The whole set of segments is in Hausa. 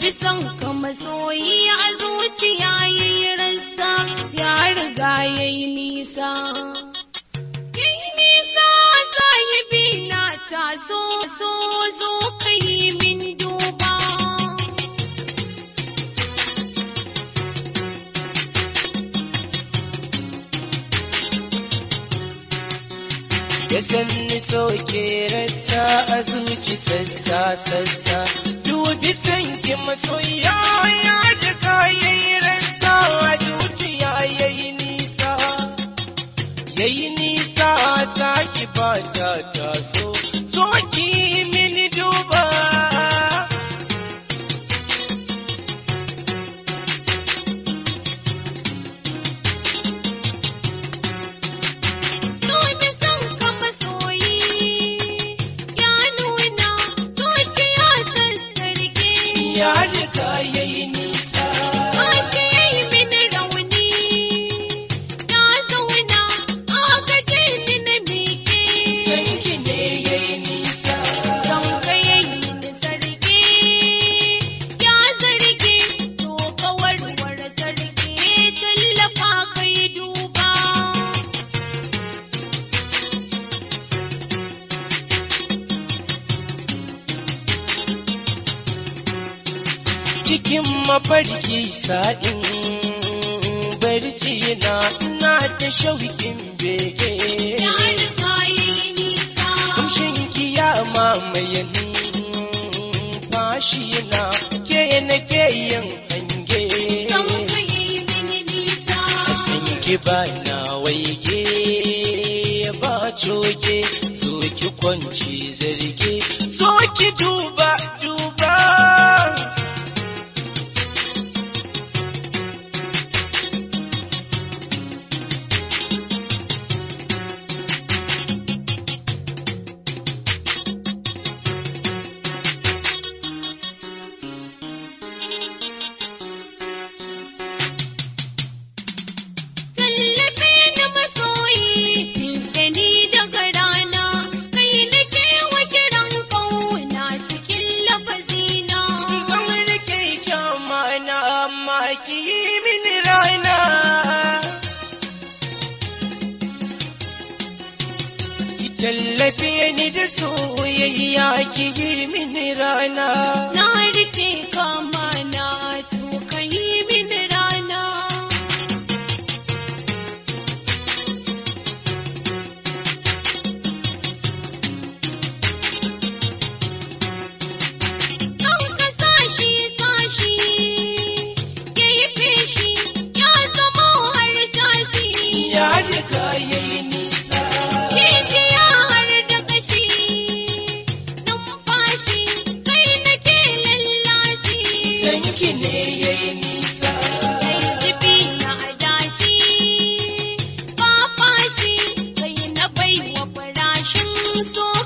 Dubi son ka masoyi a zuciya yayi rassa ya riga yayi nisa. Yayi nisa sahibi na taso so zo ka yi min duba. ya sanni soke rasa a zuci sassa sassa yayi nisa ta ki ba ta taso soki mini cikin mafarki sa'in. Barci na ina ta shauƙin bege. Kushin kiyama mai fashi na ke na ke yin hange. Ba na waige ba coge zo ki kwanci zarge. Zo ki duba mini rana. Ki tallafe ni da soyayya ki yi mini rana.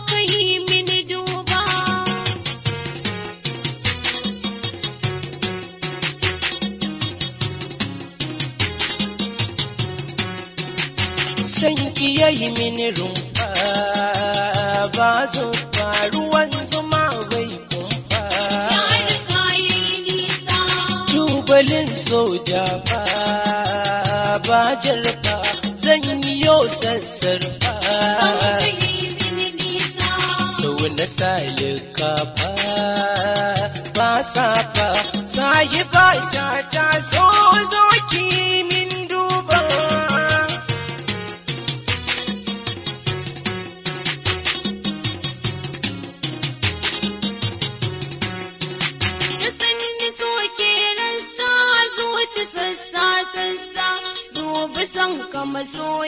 Ka yi mini duba. Sanki ya yi mini rumfa. Ba zufa tubalin soja ba ba jarfa zan yi yau sassarfa. Sau na salika ba ba safa sayi ba ta ta so son